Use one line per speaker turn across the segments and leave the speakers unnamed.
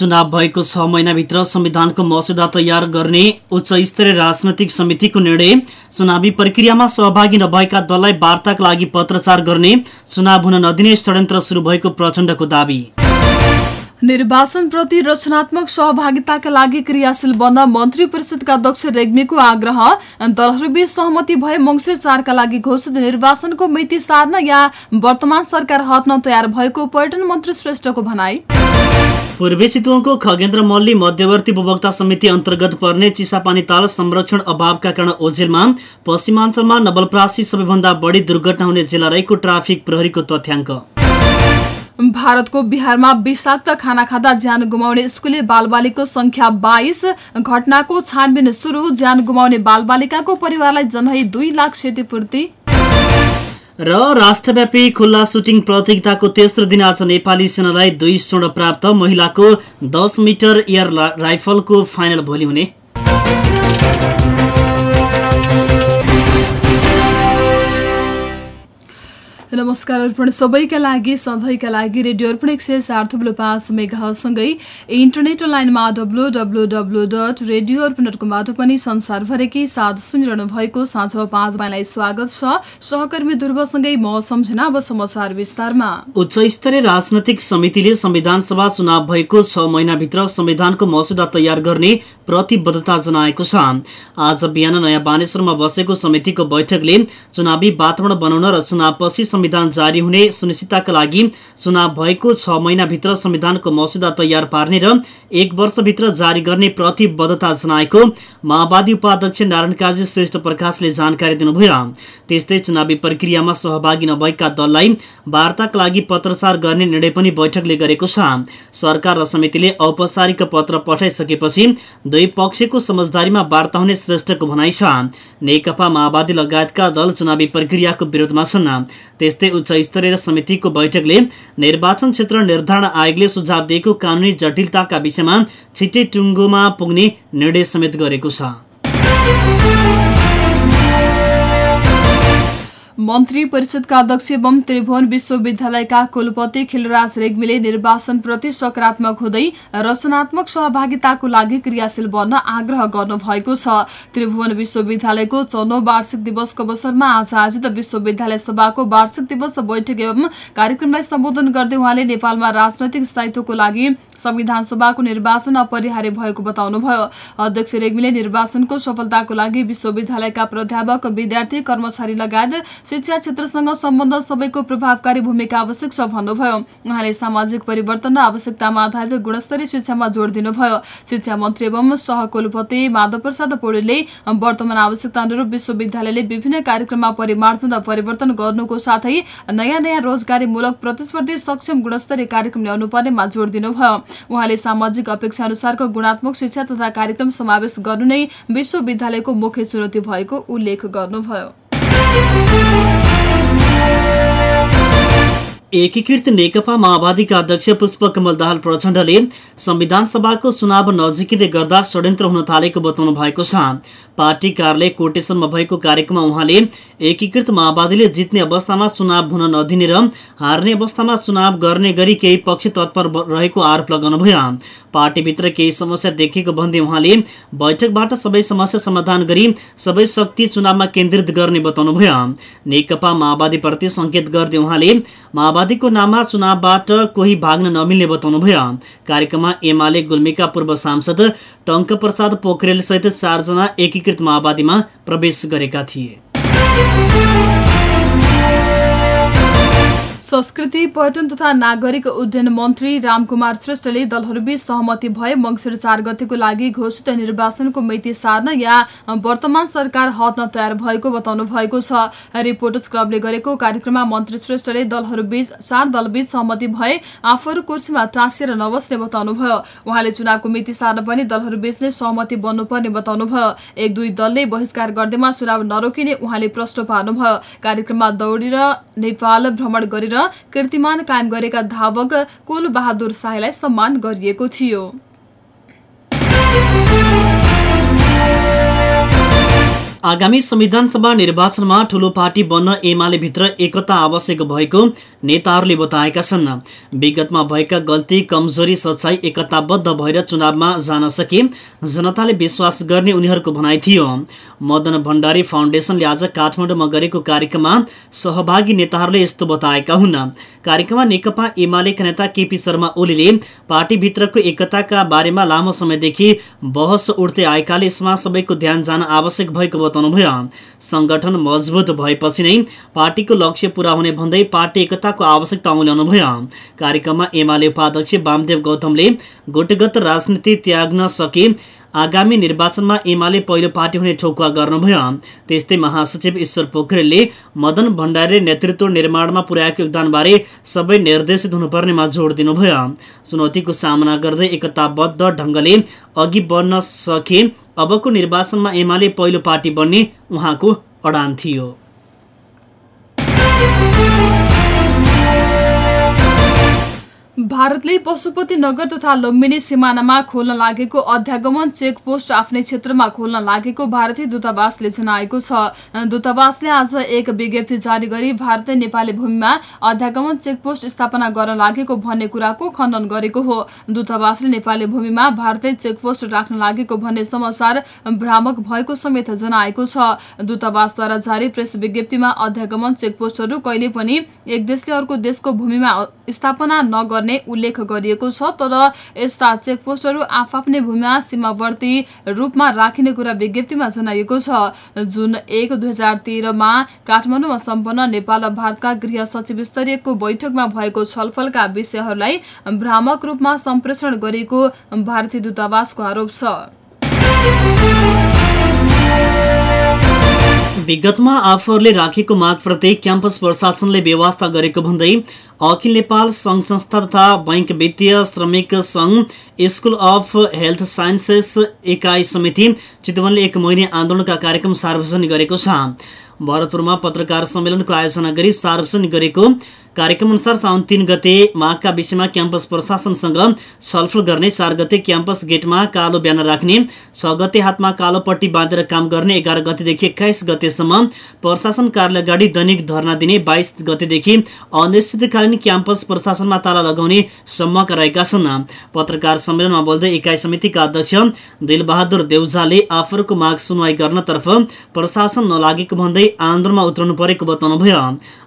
चुनाव भएको छ। महिनाभित्र संविधानको मस्यौदा तयार गर्ने उच्च स्तरीय राजनैतिक समितिको निर्णय। चुनावी प्रक्रियामा सहभागी नभएका दललाई वार्ताका लागि पत्रचार गर्ने चुनाव हुन नदिने षड्यन्त्र सुरु भएको प्रचण्डको दावी।
निर्वाचनप्रति रचनात्मक सहभागिताका लागि क्रियाशील बन्न मन्त्री परिषदका अध्यक्ष रेग्मीको आग्रह। दलहरूबीच सहमति भए मङ्सिर चारका लागि घोषित निर्वाचनको मिति सार्न या वर्तमान सरकार हट्न तयार भएको पर्यटन मन्त्री श्रेष्ठको भनाई।
पूर्वी चितवनको खगेन्द्र मल्ली मध्यवर्ती उपभोक्ता समिति अन्तर्गत पर्ने चिसापानी ताल संरक्षण अभावका कारण ओझेलमा पश्चिमाञ्चलमा नवलप्रासी सबैभन्दा बढी दुर्घटना हुने जिल्ला रहेको ट्राफिक प्रहरीको तथ्याङ्क।
भारतको बिहारमा विषाक्त खाना खाँदा ज्यान गुमाउने स्कुले बालबालिकाको संख्या बाइस घटनाको छानबिन सुरु ज्यान गुमाउने बालबालिकाको परिवारलाई जनहै दुई लाख क्षतिपूर्ति।
र राष्ट्रव्यापी खुल्ला सुटिङ प्रतियोगिताको तेस्रो दिन आज नेपाली सेनालाई दुई स्वर्ण प्राप्त महिलाको दस मिटर एयर राइफलको फाइनल भोलि हुने।
नमस्कार अर्पण। सबैका लागि सधैँका लागि रेडियो अर्पण एक सय चार थुप्रो पाँच मेघासँगै इन्टरनेट लाइनमा W W W dot radio Arpan dot कमबाट पनि संसारभरिकै साथ सुनिरहनु भएको साँझ पाँच माइलाई स्वागत छ। सहकर्मी ध्रुवसँगै म सम्झना अब समाचार विस्तारमा।
उच्च स्तरीय राजनैतिक समितिले संविधान सभा चुनाव भएको छ महिनाभित्र संविधानको मसुदा तयार गर्ने प्रतिबद्धता जनाएको छ। आज बिहान नयाँ बानेश्वरमा बसेको समितिको बैठकले चुनावी वातावरण बनाउन र चुनावपछि संविधान जारी हुने सुनिश्चितताका लागि चुनाव भएको छ महिनाभित्र संविधानको मसुदा तयार पार्ने र एक वर्षभित्र जारी गर्ने प्रतिबद्धता जनाएको माओवादी उपाध्यक्ष नारायण काजी श्रेष्ठ प्रकाशले जानकारी दिनुभयो। त्यस्तै चुनावी प्रक्रियामा सहभागी नभएका दललाई वार्ताका लागि पत्रचार गर्ने निर्णय पनि बैठकले गरेको छ। सरकार र समितिले औपचारिक पत्र पठाइसकेपछि दुई पक्षको समझदारीमा वार्ता हुने श्रेष्ठको भनाइ छ। नेकपा माओवादी लगायतका दल चुनावी प्रक्रियाको विरोधमा छन्। त्यस्तै उच्च स्तरीय समितिको बैठकले निर्वाचन क्षेत्र निर्धारण आयोगले सुझाव दिएको कानुनी जटिलताका विषयमा छिट्टै टुङ्गोमा पुग्ने निर्णय समेत गरेको छ।
मन्त्री परिषदका अध्यक्ष एवं त्रिभुवन विश्वविद्यालयका कुलपति खिलराज रेग्मीले निर्वाचनप्रति सकारात्मक हुँदै रचनात्मक सहभागिताको लागि क्रियाशील बन्न आग्रह गर्नुभएको छ। त्रिभुवन विश्वविद्यालयको चौधौं वार्षिक दिवसको अवसरमा आज आयोजित विश्वविद्यालय सभाको वार्षिक दिवस बैठक एवं कार्यक्रमलाई सम्बोधन गर्दै उहाँले नेपालमा राजनैतिक स्थायित्वको लागि संविधान सभाको निर्वाचन अपरिहार्य भएको बताउनुभयो। अध्यक्ष रेग्मीले निर्वाचनको सफलताको लागि विश्वविद्यालयका प्राध्यापक विद्यार्थी कर्मचारी लगायत शिक्षा क्षेत्रसँग सम्बन्ध सबैको प्रभावकारी भूमिका आवश्यक छ भन्नुभयो। उहाँले सामाजिक परिवर्तन र आवश्यकतामा आधारित गुणस्तरीय शिक्षामा जोड दिनुभयो। शिक्षा मन्त्री एवं सहकुलपति माधव प्रसाद पौडेलले वर्तमान आवश्यकता अनुरूप विश्वविद्यालयले विभिन्न कार्यक्रममा परिमार्जन र परिवर्तन गर्नुको साथै नयाँ नयाँ रोजगारीमूलक प्रतिस्पर्धी सक्षम गुणस्तरीय कार्यक्रम ल्याउनु पर्नेमा जोड दिनुभयो। उहाँले सामाजिक अपेक्षा अनुसारको गुणात्मक शिक्षा तथा कार्यक्रम समावेश गर्नु नै विश्वविद्यालयको मुख्य चुनौती भएको उल्लेख गर्नुभयो।
एकीकृत नेकपा माओवादीका अध्यक्ष पुष्पकमल दाहाल प्रचण्डले संविधान सभाको चुनाव नजिकै गर्दा षड्यन्त्र हुन थालेको बताउनु भएको छ। पार्टी कार्यालय कोटेसनमा भएको कार्यक्रममा उहाँले एकीकृत माओवादीले जित्ने अवस्थामा चुनाव हुन नदिने र हार्ने अवस्थामा चुनाव गर्ने गरी केही पक्ष तत्पर रहेको आरोप लगाउनुभयो। पार्टीभित्र केही समस्या देखेको भन्दै उहाँले बैठकबाट सबै समस्या समाधान गरी सबै शक्ति चुनावमा केन्द्रित गर्ने बताउनुभयो। नेकपा माओवादीप्रति सङ्केत गर्दै उहाँले माओवादीको नाममा चुनावबाट कोही भाग्न नमिल्ने बताउनुभयो। कार्यक्रममा एमाले गुल्मीका पूर्व सांसद टङ्क प्रसाद पोखरेल सहित चारजना एकीकृत माओवादीमा प्रवेश गरेका थिए।
संस्कृति पर्यटन तथा नागरिक उड्डयन मन्त्री रामकुमार श्रेष्ठले दलहरूबीच सहमति भए मङ्सिर चार गतेको लागि घोषित निर्वाचनको मिति सार्न या वर्तमान सरकार हट्न तयार भएको बताउनु भएको छ। रिपोर्टर्स क्लबले गरेको कार्यक्रममा मन्त्री श्रेष्ठले दलहरूबीच चार दलबीच सहमति भए आफूहरू कुर्सीमा टाँसिएर नबस्ने बताउनुभयो उहाँले चुनावको मिति सार्न पनि दलहरूबीच नै सहमति बन्नुपर्ने बताउनुभयो एक दुई दलले बहिष्कार गर्दैमा चुनाव नरोकिने उहाँले प्रश्न पार्नुभयो। कार्यक्रममा दौडी र नेपाल भ्रमण गरेर कीर्तिमान कायम गरेका धावक कुल बहादुर शाहीलाई सम्मान गरिएको थियो।
आगामी संविधान सभा निर्वाचनमा ठूलो पार्टी बन्न एमाले भित्र एकता आवश्यक भएको नेताहरूले बताएका छन्। विगतमा भएका गल्ती कमजोरी सच्चाइ एकताबद्ध भएर चुनावमा जान सके जनताले विश्वास गर्ने उनीहरूको भनाइ थियो। मदन भण्डारी फाउन्डेसनले आज काठमाडौँमा गरेको कार्यक्रममा सहभागी नेताहरूले यस्तो बताएका हुन्। कार्यक्रममा नेकपा एमालेका नेता केपी शर्मा ओलीले पार्टीभित्रको एकताका बारेमा लामो समयदेखि बहस उठ्दै आएकाले यसमा सबैको ध्यान जान आवश्यक भएको बताउनुभयो। सङ्गठन मजबुत भएपछि नै पार्टीको लक्ष्य पूरा हुने भन्दै पार्टी एकताको आवश्यकता औल्याउनुभयो कार्यक्रममा एमाले उपाध्यक्ष वामदेव गौतमले गुटगत राजनीति त्याग्न सके आगामी निर्वाचनमा एमाले पहिलो पार्टी हुने ठोकुवा गर्नुभयो। त्यस्तै महासचिव ईश्वर पोखरेलले मदन भण्डारीले नेतृत्व निर्माणमा पुर्याएको योगदानबारे सबै निर्देशित हुनुपर्नेमा जोड दिनुभयो। चुनौतीको सामना गर्दै एकताबद्ध ढङ्गले अघि बढ्न सके। अबको निर्वाचनमा एमाले पहिलो पार्टी बन्ने उहाँको अडान थियो।
भारतले पशुपति नगर तथा लुम्बिनी सिमानामा खोल्न लागेको अध्यागमन चेक पोस्ट आफ्नै क्षेत्रमा खोल्न लागेको भारतीय दूतावासले जनाएको छ। दूतावासले आज एक विज्ञप्ति जारी गरी भारतीय नेपाली भूमिमा अध्यागमन चेक पोस्ट स्थापना गर्न लागेको भन्ने कुराको खण्डन गरेको हो। दूतावासले नेपाली भूमिमा भारतीय चेक पोस्ट राख्न लागेको भन्ने समाचार भ्रामक भएको समेत जनाएको छ। दूतावासद्वारा जारी प्रेस विज्ञप्तिमा अध्यागमन चेक पोस्टहरू कहिले पनि एक देशले अर्को देशको भूमिमा स्थापना नगर्ने उल्लेख गरिएको छ तर यस्ता चेकपोस्टहरू आफआफ्नै भूमिमा सीमावर्ती रूपमा राखिने कुरा विज्ञप्तिमा जनाइएको छ। जुन एक दुई हजार तेह्रमा काठमाडौँमा सम्पन्न नेपाल र भारतका गृह सचिव स्तरीयको बैठकमा भएको छलफलका विषयहरूलाई भ्रामक रूपमा सम्प्रेषण गरेको भारतीय दूतावासको आरोप छ।
विगतमा आफूहरूले राखेको मागप्रति क्याम्पस प्रशासनले व्यवस्था गरेको भन्दै अखिल नेपाल सङ्घ संस्था तथा बैङ्क वित्तीय श्रमिक सङ्घ स्कुल अफ हेल्थ साइन्सेस एकाइ समिति चितवनले एक महिने आन्दोलनका कार्यक्रम सार्वजनिक गरेको छ। भरतपुरमा पत्रकार सम्मेलनको आयोजना गरी सार्वजनिक गरेको कार्यक्रम अनुसार साउन तिन गते माघका विषयमा क्याम्पस प्रशासनसँग छलफल गर्ने चार गते क्याम्पस गेटमा कालो ब्यानर राख्ने छ गते हातमा कालो पट्टी बाँधेर काम गर्ने एघार गतेदेखि एक्काइस गतेसम्म प्रशासन कार्यालय अगाडि दैनिक धरना दिने बाइस गतेदेखि अनिश्चितकालीन क्याम्पस प्रशासनमा ताला लगाउने सम्मका रहेका छन्। पत्रकार सम्मेलनमा बोल्दै इकाइ समितिका अध्यक्ष दिलबहादुर देउजाले आफूहरूको माग सुनवाई गर्नतर्फ प्रशासन नलागेको भन्दै आन्दोलनमा उत्रनु परेको बताउनुभयो।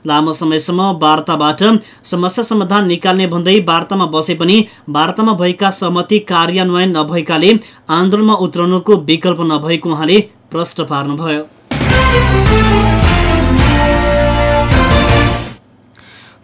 लामो समयसम्म वार्ता वार्ताबाट समस्या समाधान निकाल्ने भन्दै वार्तामा बसे पनि वार्तामा भएका सहमति कार्यान्वयन नभएकाले आन्दोलनमा उत्रनुको विकल्प नभएको उहाँले प्रश्न पार्नुभयो।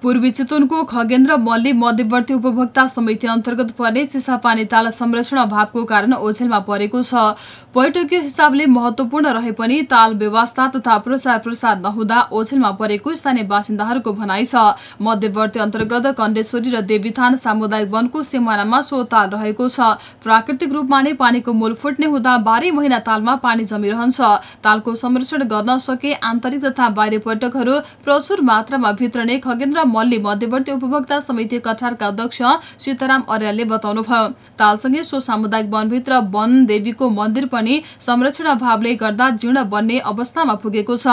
पूर्वी चितवनको खगेन्द्र मल्ली मध्यवर्ती उपभोक्ता समिति अन्तर्गत पर्ने चिसापानी ताल संरक्षण अभावको कारण ओझेलमा परेको छ। पर्यटकीय हिसाबले महत्वपूर्ण रहे पनि ताल व्यवस्था तथा प्रचार प्रसार नहुँदा ओझेलमा परेको स्थानीय बासिन्दाहरूको भनाइ छ। मध्यवर्ती अन्तर्गत कण्डेश्वरी र देवीथान सामुदायिक वनको सिमानामा सो ताल रहेको छ। प्राकृतिक रूपमा नै पानीको मूल फुट्ने हुँदा बाह्रै महिना तालमा पानी जमिरहन्छ। तालको संरक्षण गर्न सके आन्तरिक तथा बाहिरी पर्यटकहरू प्रचुर मात्रामा भित्रने खगेन्द्र मल्ली मध्यवर्ती उपभोक्ता समिति कठारका अध्यक्ष सीताराम अर्यालले बताउनुभयो। तालसँगै सो सामुदायिक वनभित्र वन देवीको मन्दिर पनि संरक्षण अभावले गर्दा जीर्ण बन्ने अवस्थामा पुगेको छ।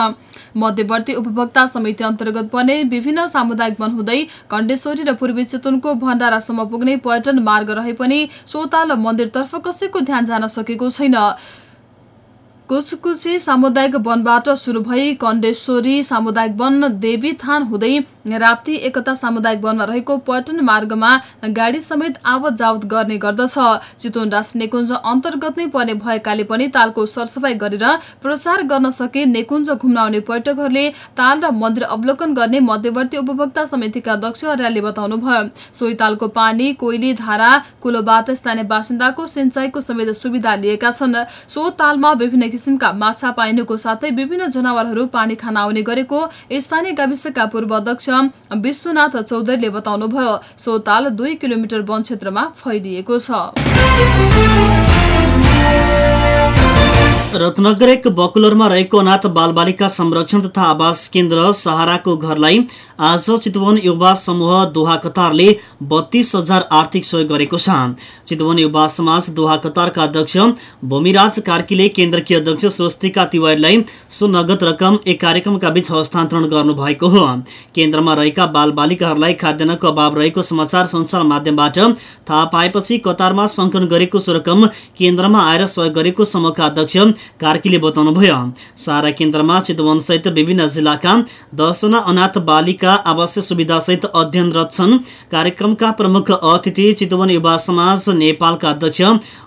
मध्यवर्ती उपभोक्ता समिति अन्तर्गत पर्ने विभिन्न सामुदायिक वन हुँदै कण्डेश्वरी र पूर्वी चितवनको भण्डारासम्म पुग्ने पर्यटन मार्ग रहे पनि सोताल मन्दिरतर्फ कसैको ध्यान जान सकेको छैन। कुचकुचे सामुदायिक वनबाट सुरु भई कण्डेश्वरी सामुदायिक वन देवीथान हुँदै राप्ती एकता सामुदायिक वनमा रहेको पर्यटन मार्गमा गाडी समेत आवत जावत गर्ने गर्दछ। चितवन राष्ट्र नेकुञ्ज अन्तर्गत नै पर्ने भएकाले पनि तालको सरसफाई गरेर प्रचार गर्न सके नेकुञ्ज घुम्न आउने पर्यटकहरूले ताल र मन्दिर अवलोकन गर्ने मध्यवर्ती उपभोक्ता समितिका अध्यक्ष अर्यालले बताउनुभयो सोही तालको पानी कोइली धारा कुलोबाट स्थानीय बासिन्दाको सिंचाईको समेत सुविधा लिएका छन्। सो तालमा विभिन्न किसिमका माछा पाइनुको साथै विभिन्न जनावरहरू पानी खान आउने गरेको स्थानीय गाविसका पूर्व अध्यक्ष विश्वनाथ चौधरीले बताउनुभयो। सो ताल दुई किलोमिटर वन क्षेत्रमा फैलिएको छ।
रत्नगर एक बकुलरमा रहेको अनाथ बालबालिका संरक्षण तथा आवास केन्द्र सहाराको घरलाई आज चितवन युवा समूह दोहा कतारले बत्तीस हजार आर्थिक सहयोग गरेको छ। चितवन युवा समाज दोहा कतारका अध्यक्ष भूमिराज कार्कीले केन्द्रकी अध्यक्ष स्वस्तिका तिवारीलाई सो नगद रकम एक कार्यक्रमका बीच हस्तान्तरण गर्नुभएको हो। केन्द्रमा रहेका बालबालिकाहरूलाई खाद्यान्नको अभाव रहेको समाचार सञ्चार माध्यमबाट थाहा पाएपछि कतारमा सङ्कलन गरेको सो रकम केन्द्रमा आएर सहयोग गरेको समूहका अध्यक्ष कार्कीले बताउनुभयो सारा केन्द्रमा चितवनसहित विभिन्न जिल्लाका दसजना अनाथ बालिका आवासीय सुविधासहित अध्ययनरत छन् कार्यक्रमका प्रमुख अतिथि चितवन युवा समाज नेपालका अध्यक्ष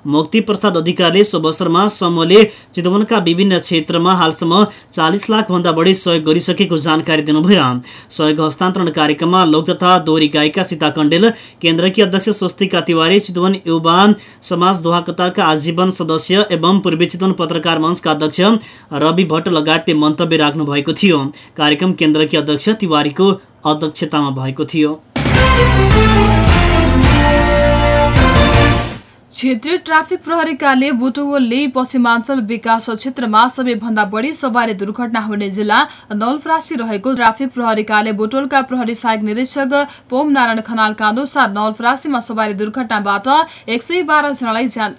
मुक्ति प्रसाद अधिकारीले सो अवसरमा समूहले चितवनका विभिन्न क्षेत्रमा हालसम्म चालिस लाखभन्दा बढी सहयोग गरिसकेको जानकारी दिनुभयो सहयोग हस्तान्तरण कार्यक्रममा लोक तथा दोहोरी गायिका सीता कण्डेल केन्द्रकी अध्यक्ष स्वस्तिका तिवारी चितवन युवा समाज दोहा कतारका आजीवन सदस्य एवं पूर्वी चितवन पत्रकार मञ्चका अध्यक्ष रवि भट्ट लगायतले मन्तव्य राख्नु भएको थियो। कार्यक्रम केन्द्रकी अध्यक्ष तिवारीको अध्यक्षतामा भएको थियो।
क्षेत्रीय ट्राफिक प्रहरीकाले बुटवलले पश्चिमाञ्चल विकास क्षेत्रमा सबैभन्दा बढी सवारी दुर्घटना हुने जिल्ला नलप्रासी रहेको ट्राफिक प्रहरीकाले बुटोलका प्रहरी सहायक निरीक्षक पोम नारायण खनालका अनुसार नलप्रासीमा सवारी दुर्घटनाबाट एक सय बाह्रजनालाई ज्यान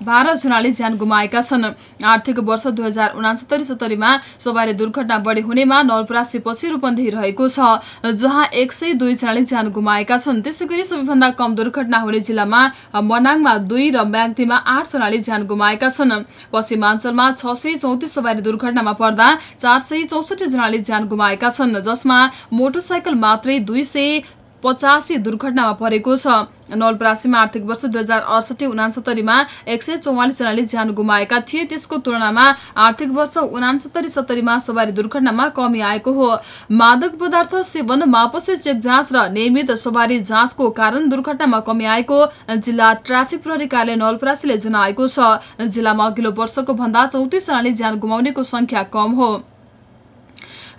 बाह्र जनाले ज्यान गुमाएका छन्। आर्थिक वर्ष दुई हजार उनासत्तरी सत्तरीमा सवारी दुर्घटना बढी हुनेमा नलपरासी पछि रूपन्देही रहेको छ जहाँ एक सय दुईजनाले ज्यान गुमाएका छन्। त्यसै गरी सबैभन्दा कम दुर्घटना हुने जिल्लामा मनाङमा दुई र म्याग्दीमा आठजनाले ज्यान गुमाएका छन्। पश्चिमाञ्चलमा छ सय चौतिस सवारी दुर्घटनामा पर्दा चार सय चौसठी जनाले ज्यान गुमाएका छन् जसमा मोटरसाइकल मात्रै दुई सय पचासी दुर्घटनामा परेको छ। नवलपरासीमा आर्थिक वर्ष दुई हजार अडसठी उनासत्तरीमा एक सय चौवालिसजनाले ज्यान गुमाएका थिए। त्यसको तुलनामा आर्थिक वर्ष उनासत्तरी सत्तरीमा सवारी दुर्घटनामा कमी आएको हो। मादक पदार्थ सेवन मापसी चेक जाँच र नियमित सवारी जाँचको कारण दुर्घटनामा कमी आएको। जिल्ला ट्राफिक प्रहरी कार्यालय नवलपरासीले जनाएको छ। जिल्लामा अघिल्लो वर्षको भन्दा चौतिसजनाले ज्यान गुमाउनेको संख्या कम हो।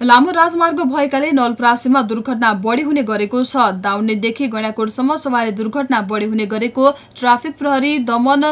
लामो राजमार्ग भएकाले नलप्रासीमा दुर्घटना बढी हुने गरेको छ। दाउनेदेखि गैँडाकोटसम्म सवारी दुर्घटना बढी हुने गरेको ट्राफिक प्रहरी दमन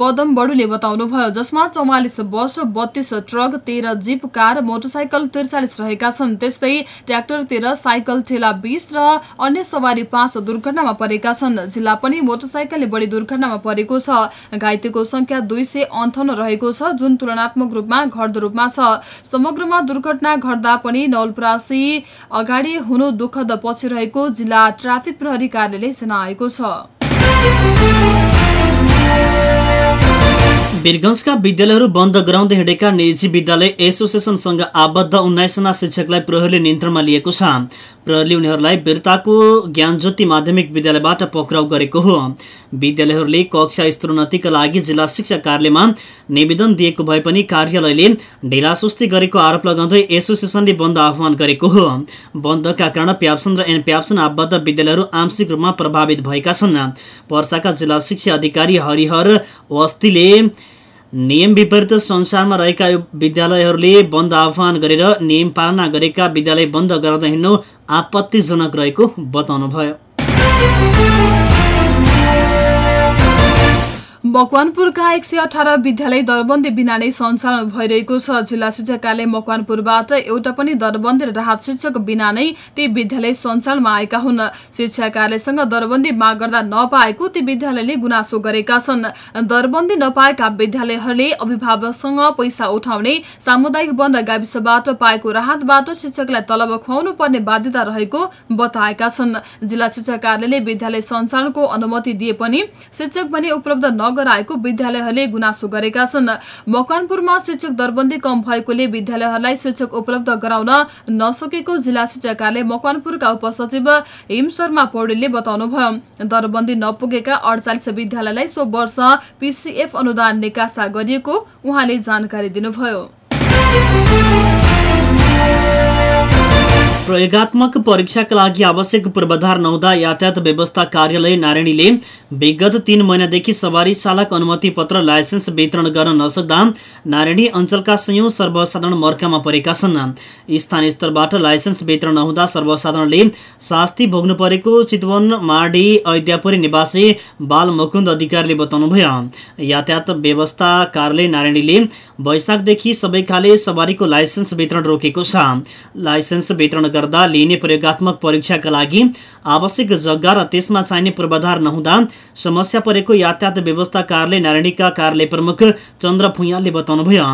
पदम बडुले बताउनुभयो जसमा चौवालिस बस बत्तीस ट्रक तेह्र जीप कार मोटरसाइकल त्रिचालिस रहेका छन्। त्यस्तै ट्र्याक्टर तेह्र साइकल ठेला बिस र अन्य सवारी पाँच दुर्घटनामा परेका छन्। जिल्ला पनि मोटरसाइकलले बढी दुर्घटनामा परेको छ। घाइतेको संख्या दुई सय अन्ठाउन्न रहेको छ जुन तुलनात्मक रूपमा घट्दो रूपमा छ। समग्रमा दुर्घटना घट्दा पनि नौलप्रासी अगाडि हुनु दुःखद पछि रहेको जिल्ला ट्राफिक प्रहरी कार्यालयले जनाएको छ।
वीरगंजका विद्यालयहरू बन्द गराउँदै हिँडेका निजी विद्यालय एसोसिएसनसँग आबद्ध उन्नाइसजना शिक्षकलाई प्रहरीले नियन्त्रणमा लिएको छ। प्रहरीले उनीहरूलाई वीरताको ज्ञानज्योति माध्यमिक विद्यालयबाट पक्राउ गरेको हो। विद्यालयहरूले कक्षा स्तरोन्नतिका लागि जिल्ला शिक्षा कार्यालयमा निवेदन दिएको भए पनि कार्यालयले ढिलासुस्ती गरेको आरोप लगाउँदै एसोसिएसनले बन्द आह्वान गरेको हो। बन्दका कारण प्याप्सन र एन प्याप्सन आबद्ध विद्यालयहरू आंशिक रूपमा प्रभावित भएका छन्। पर्साका जिल्ला शिक्षा अधिकारी हरिहर वस्तीले नियम विपरीत संसारमा रहेका विद्यालयहरूले बन्द आह्वान गरेर नियम पालना गरेका विद्यालय बन्द गराउँदा हिँड्नु आपत्तिजनक रहेको बताउनुभयो।
मकवानपुरका एक सय अठार विद्यालय दरबन्दी बिना नै सञ्चालन भइरहेको छ। जिल्ला शिक्षा कार्यालय मकवानपुरबाट एउटा पनि दरबन्दी र राहत शिक्षक बिना नै ती विद्यालय सञ्चालनमा आएका हुन्। शिक्षा कार्यालयसँग दरबन्दी माग गर्दा नपाएको ती विद्यालयले गुनासो गरेका छन्। दरबन्दी नपाएका विद्यालयहरूले अभिभावकसँग पैसा उठाउने सामुदायिक वन गाविसबाट पाएको राहतबाट शिक्षकलाई तलब खुवाउनु पर्ने बाध्यता रहेको बताएका छन्। जिल्ला शिक्षा कार्यालयले विद्यालय सञ्चालनको अनुमति दिए पनि शिक्षक भने उपलब्ध नगर गराएको विद्यालयहरूले गुनासो गरेका छन्। मकवानपुरमा शिक्षक दरबन्दी कम भएकोले विद्यालयहरूलाई शिक्षक उपलब्ध गराउन नसकेको जिल्ला शिक्षाकाले मकवानपुरका उपसचिव हिम शर्मा पौडेलले बताउनुभयो। दरबन्दी नपुगेका अडचालिस विद्यालयलाई सो वर्ष पीसीएफ अनुदान निकासा गरिएको उहाँले जानकारी दिनुभयो।
प्रयोगात्मक परीक्षाका लागि आवश्यक पूर्वाधार नहुँदा यातायात व्यवस्था कार्यालय नारायणीले विगत तीन महिनादेखि सवारी चालक अनुमति पत्र लाइसेन्स वितरण गर्न नसक्दा नारायणी अञ्चलका संयौं सर्वसाधारण मर्कामा परेका छन् स्थानीय स्तरबाट लाइसेन्स वितरण नहुँदा सर्वसाधारणले शास्ति भोग्नु परेको चितवन माडी अयोध्यापुरी निवासी बाल मुकुन्द अधिकारीले बताउनुभयो यातायात व्यवस्था कार्यालय नारायणीले वैशाखदेखि सबै खाले सवारीको लाइसेन्स वितरण रोकेको छ लाइसेन्स वितरण गर्दा लिइने प्रयोगत्मक परीक्षाका लागि आवश्यक जग्गा र त्यसमा चाहिने पूर्वाधार नहुँदा समस्या परेको यातायात व्यवस्था कार्यालय नारायणीका कार्यालय प्रमुख चन्द्र भुइयालले बताउनुभयो।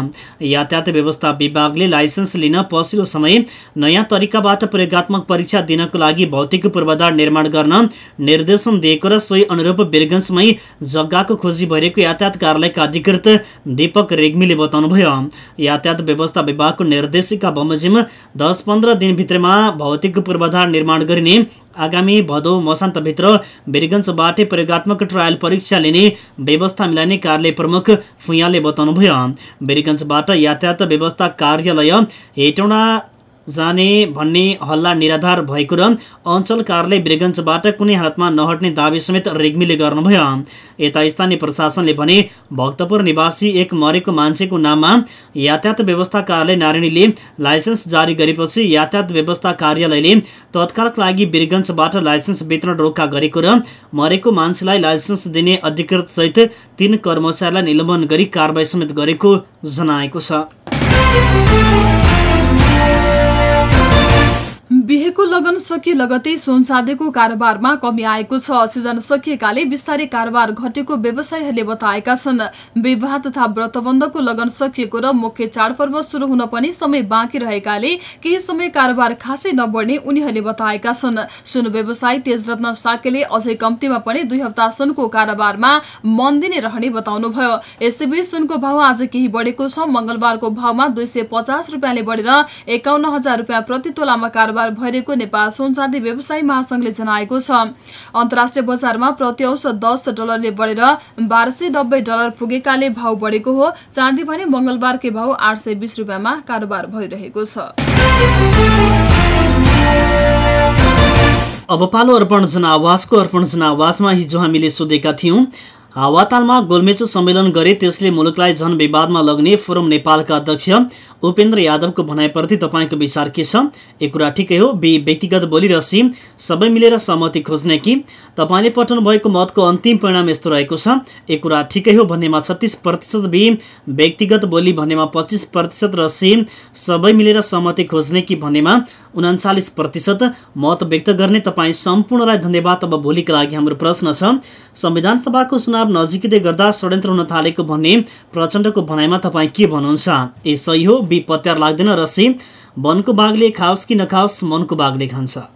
यातायात व्यवस्था विभागले लाइसेन्स लिन पछिल्लो समय नयाँ तरिकाबाट प्रयोगत्मक परीक्षा दिनको लागि भौतिक पूर्वाधार निर्माण गर्न निर्देशन दिएको र सोही अनुरूप वीरगञ्जमै जग्गाको खोजी भइरहेको यातायात कार्यालयका अधिकृत दीपक रेग्मीले बताउनुभयो। यातायात व्यवस्था विभागको निर्देशिका बमोजिम दस पन्ध्र दिनभित्रमा भौतिक पूर्वाधार निर्माण गरिने आगामी भदौ मसान्तभित्र वीरगञ्जबाटै प्रयोगात्मक ट्रायल परीक्षा लिने व्यवस्था मिलाइने कार्यालय प्रमुख फुयाले बताउनुभयो। वीरगञ्जबाट यातायात व्यवस्था कार्यालय हेटौँडा जाने भन्ने हल्ला निराधार भएको र अञ्चल कार्यालय वीरगञ्जबाट कुनै हालतमा नहट्ने दावी समेत रेग्मीले गर्नुभयो। यता स्थानीय प्रशासनले भने भक्तपुर निवासी एक मरेको मान्छेको नाममा यातायात व्यवस्था कार्यालय नारायणीले लाइसेन्स जारी गरेपछि यातायात व्यवस्था कार्यालयले तत्कालका लागि वीरगञ्जबाट लाइसेन्स वितरण रोका गरेको र मरेको मान्छेलाई लाइसेन्स दिने अधिकृत सहित तीन कर्मचारीलाई निलम्बन गरी कारवाही समेत गरेको जनाएको छ।
सकिए लगतै सोनचाँदीको कारोबारमा कमी आएको छ। सिजन सकिएकाले बिस्तारै कारोबार घटेको व्यवसायीहरूले बताएका छन्। विवाह तथा व्रतबन्धको लगन सकिएको र मुख्य चाडपर्व सुरु हुन पनि समय बाँकी रहेकाले केही समय कारोबार खासै नबढ्ने उनीहरूले बताएका छन्। सुन व्यवसायी तेजरत्न साकेले अझै कम्तीमा पनि दुई हप्ता सुनको कारोबारमा मन दिने रहने बताउनुभयो। यसैबीच सुनको भाव आज केही बढेको छ। मंगलबारको भावमा दुई सय पचास रुपियाँले बढेर एकाउन्न हजार रुपियाँ प्रति तोलामा कारोबार भइरहेको नेपाल सुनचाँदी व्यवसायी महासंघले जनाएको छ। अन्तर्राष्ट्रिय बजारमा प्रति औष दस डलरले बढेर बाह्र सय नब्बे डलर पुगेकाले भाव बढेको हो। चाँदी भने मंगलबारकै भाव आठ सय बिस रुपियाँमा कारोबार भइरहेको छ।
अब पालो अर्पण जनावासको अर्पण जनावासमा हिजो हामीले सोधेका थियौँ हावातालमा गोलमेचो सम्मेलन गरे त्यसले मुलुकलाई झन विवादमा लग्ने फोरम नेपालका अध्यक्ष उपेन्द्र यादवको भनाइप्रति तपाईँको विचार के छ? एक कुरा ठिकै हो बी व्यक्तिगत बोली र सबै मिलेर सहमति खोज्ने कि? तपाईँले पठाउनु भएको मतको अन्तिम परिणाम यस्तो रहेको छ। एक कुरा ठिकै हो भन्नेमा छत्तिस प्रतिशत बी व्यक्तिगत बोली भन्नेमा पच्चिस प्रतिशत र सी सबै मिलेर सहमति खोज्ने कि भन्नेमा उन्चालिस प्रतिशत। मत व्यक्त गर्ने तपाईँ सम्पूर्णलाई धन्यवाद। अब भोलिका लागि हाम्रो प्रश्न छ संविधान सभाको चुनाव नजिकै गर्दा षड्यन्त्र हुन थालेको भन्ने प्रचण्डको भनाइमा तपाईँ के भन्नुहुन्छ? ए सही हो बी पत्यार लाग्दैन र सी वनको बाघले खाओस् कि नखाओस् मनको बाघले खान्छ।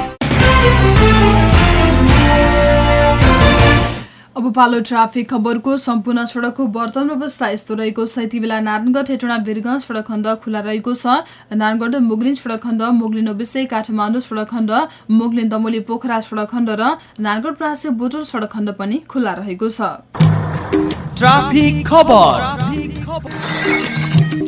पालो ट्राफिक खबरको सम्पूर्ण सडकको वर्तमान अवस्था यस्तो रहेको छ। यति बेला नारायणगढ हेटोडा वीरगञ्ज सडक खण्ड खुला रहेको छ। नारायणगढ मुगलिन सडक खण्ड मुगलिन ओबिसे काठमाडौँ सडक खण्ड मुगलिन दमोली पोखरा सडक खण्ड र नारायणगढ प्रासे बोटल सडक खण्ड पनि खुला रहेको छ।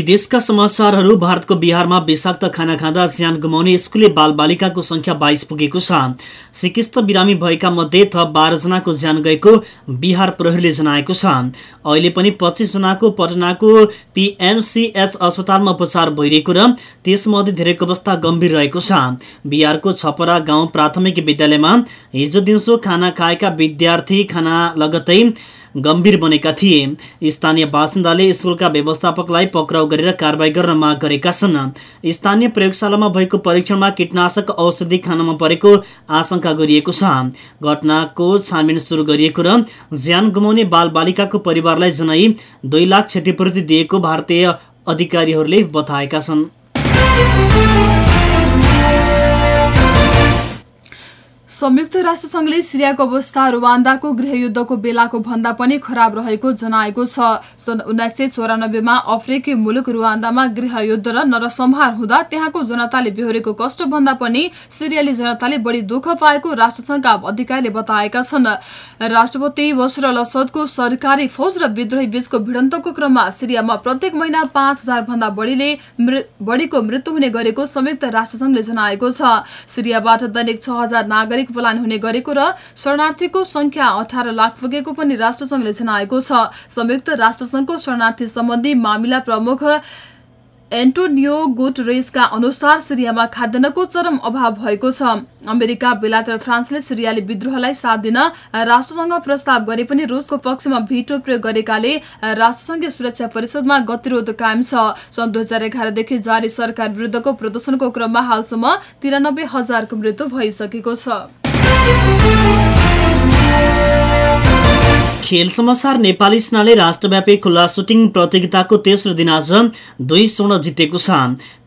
विदेशका समाचारहरू भारतको बिहारमा विषाक्त खाना खाँदा ज्यान गुमाउने स्कुले बालबालिकाको संख्या बाइस पुगेको छ। सिकिस्त बिरामी भएका मध्ये थप बाह्रजनाको ज्यान गएको बिहार प्रहरीले जनाएको छ। अहिले पनि पच्चिसजनाको पटनाको पिएमसिएच अस्पतालमा उपचार भइरहेको र त्यसमध्ये धेरैको अवस्था गम्भीर रहेको छ। बिहारको छपरा गाउँ प्राथमिक विद्यालयमा हिजो दिउँसो खाना खाएका विद्यार्थी खाना लगतै गम्भीर बनेका थिए। स्थानीय बासिन्दाले स्कुलका व्यवस्थापकलाई पक्राउ गरेर कारवाही गर्न माग गरेका छन्। स्थानीय प्रयोगशालामा भएको परीक्षणमा कीटनाशक औषधि खानामा परेको आशंका गरिएको छ। घटनाको छानबिन सुरु गरिएको र ज्यान गुमाउने बालबालिकाको परिवारलाई जनाई दुई लाख क्षतिपूर्ति दिएको भारतीय अधिकारीहरूले बताएका छन्।
संयुक्त राष्ट्रसङ्घले सिरियाको अवस्था रुवान्दाको गृहयुद्धको बेलाको भन्दा पनि खराब रहेको जनाएको छ। सन् उन्नाइस सय चौरानब्बेमा अफ्रिकी मुलुक रुवान्दामा गृहयुद्ध र नरसंहार हुँदा त्यहाँको जनताले बेहोरेको कष्ट भन्दा पनि सिरियाली जनताले बढी दुःख पाएको राष्ट्रसङ्घका अधिकारीले बताएका छन्। राष्ट्रपति बसर अल असदको सरकारी फौज र विद्रोही बीचको भिडन्तको क्रममा सिरियामा प्रत्येक महिना पाँच हजार भन्दा बढीले बढीको मृत्यु हुने गरेको संयुक्त राष्ट्रसङ्घले जनाएको छ। सिरियाबाट दैनिक छ हजार नागरिक पलायन हुने गरेको र शरणार्थीको संख्या अठार लाख पुगेको पनि राष्ट्रसङ्घले जनाएको छ। संयुक्त राष्ट्रसङ्घको शरणार्थी सम्बन्धी मामिला प्रमुख एन्टोनियो गुटरेसका अनुसार सिरियामा खाद्यान्नको चरम अभाव भएको छ। अमेरिका बेलायत र फ्रान्सले सिरियाली विद्रोहलाई साथ दिन राष्ट्रसङ्घ प्रस्ताव गरे पनि रुसको पक्षमा भिटो प्रयोग गरेकाले राष्ट्रसङ्घीय सुरक्षा परिषदमा गतिरोध कायम छ। सन् दुई हजार एघारदेखि जारी सरकार विरुद्धको प्रदर्शनको क्रममा हालसम्म तिरानब्बे हजारको मृत्यु भइसकेको छ।
खेल समाचार नेपाली सेनाले राष्ट्रव्यापी खुल्ला सुटिङ प्रतियोगिताको तेस्रो दिन आज दुई स्वर्ण जितेको छ।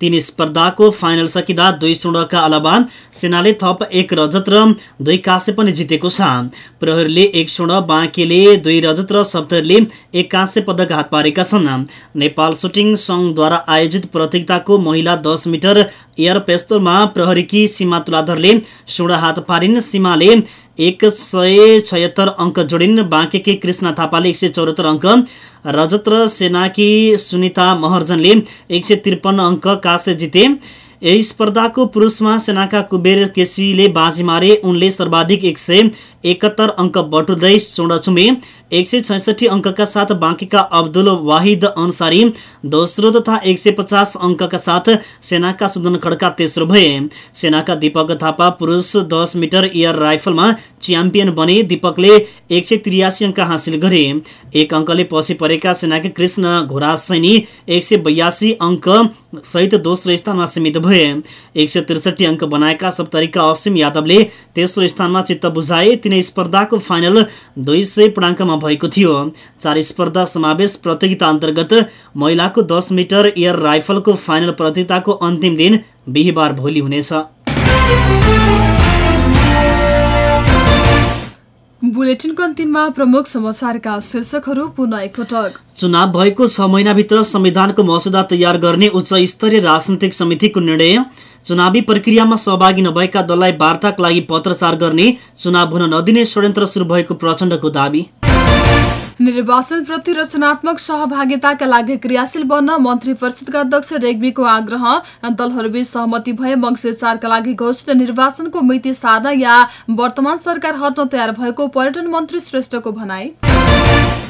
तीन स्पर्धाको फाइनल सकिँदा दुई स्वर्णका अलावा सेनाले थप एक रजत र दुई काँसे पनि जितेको छ। प्रहरीले एक स्वर्ण बाँकेले दुई रजत र सप्तरीले एक काँसे पदक हात पारेका छन्। नेपाल सुटिङ सङ्घद्वारा आयोजित प्रतियोगिताको महिला दस मिटर एयर पेस्तोलमा प्रहरीकी सीमा तुलाधरले स्वर्ण हात पारिन् सीमाले एक सय छयत्तर अङ्क जोडिन्। बाँकेकी कृष्ण थापाले एक सय चौहत्तर अङ्क रजत र सेनाकी सुनिता महर्जनले एक सय त्रिपन्न अङ्क जिते। यही स्पर्धाको पुरुषमा सेनाका कुबेर केसीले बाजी मारे। उनले सर्वाधिक एक सय एकहत्तर अङ्क बटुल्दै स्वर्ण चुमे एक सय छैसठी अङ्कका साथ बाँकीका अब्दुल वाहिद अन्सारी दोस्रो तथा एक सय पचास अङ्कका साथ सेनाका सुदन खड्का तेस्रो भए सेनाका दीपक थापा पुरुष दस मिटर एयर राइफलमा च्याम्पियन बने। दीपकले एक सय त्रियासी अङ्क हासिल गरे एक अङ्कले पछि परेका सेनाका कृष्ण घोरासैनी एक सय बयासी अङ्क सहित दोस्रो स्थानमा सीमित भए। एक सय त्रिसठी अङ्क बनाएका सप्तरीका असिम यादवले तेस्रो स्थानमा चित्त बुझाए। तिनै स्पर्धाको फाइनल दुई सय पूर्णाङ्कमा भएको थियो। चार स्पर्धा समावेश प्रतियोगिता अन्तर्गत महिलाको दस मिटर एयर राइफलको फाइनल प्रतियोगिताको अन्तिम दिन बिहिबार भोलि हुनेछ।
बुलेटिनको अन्तिममा प्रमुख समाचारका शीर्षकहरू पुनः एकपटक।
चुनाव भएको छ महिनाभित्र संविधानको मसौदा तयार गर्ने उच्च स्तरीय राजनैतिक समितिको निर्णय। चुनावी प्रक्रियामा सहभागी नभएका दललाई वार्ताका लागि पत्रचार गर्ने चुनाव हुन नदिने षड्यन्त्र सुरु भएको प्रचण्डको दावी।
निर्वाचन प्रति रचनात्मक सहभागिताका लागि क्रियाशील बन्न मन्त्री परिषदका अध्यक्ष रेग्मीको आग्रह। दलहरूबीच सहमति भए मङ्सिर चारका लागि घोषित निर्वाचनको मिति सार्न या वर्तमान सरकार हट्न तयार भएको पर्यटन मन्त्री श्रेष्ठको भनाई।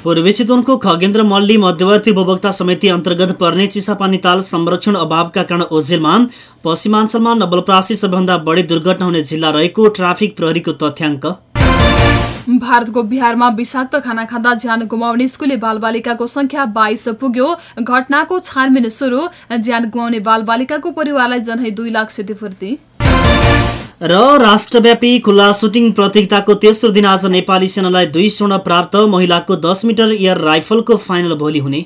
पूर्वी चितवनको खगेन्द्र मल्ली मध्यवर्ती उपभोक्ता समिति अन्तर्गत पर्ने चिसापानी ताल संरक्षण अभावका कारण ओझेलमा पश्चिमाञ्चलमा नवलप्रासी सबैभन्दा बढी दुर्घटना हुने जिल्ला रहेको ट्राफिक प्रहरीको तथ्याङ्क।
भारतको बिहारमा विषाक्त खाना खाँदा ज्यान गुमाउने स्कुले बालबालिकाको संख्या बाइस पुग्यो। घटनाको छानबिन सुरु। ज्यान गुमाउने बालबालिकाको परिवारलाई जनै दुई लाख क्षतिपूर्ति।
र राष्ट्रव्यापी खुल्ला सुटिङ प्रतियोगिताको तेस्रो दिन आज नेपाली सेनालाई दुई स्वर्ण प्राप्त महिलाको दस मिटर एयर राइफलको फाइनल भोलि हुने।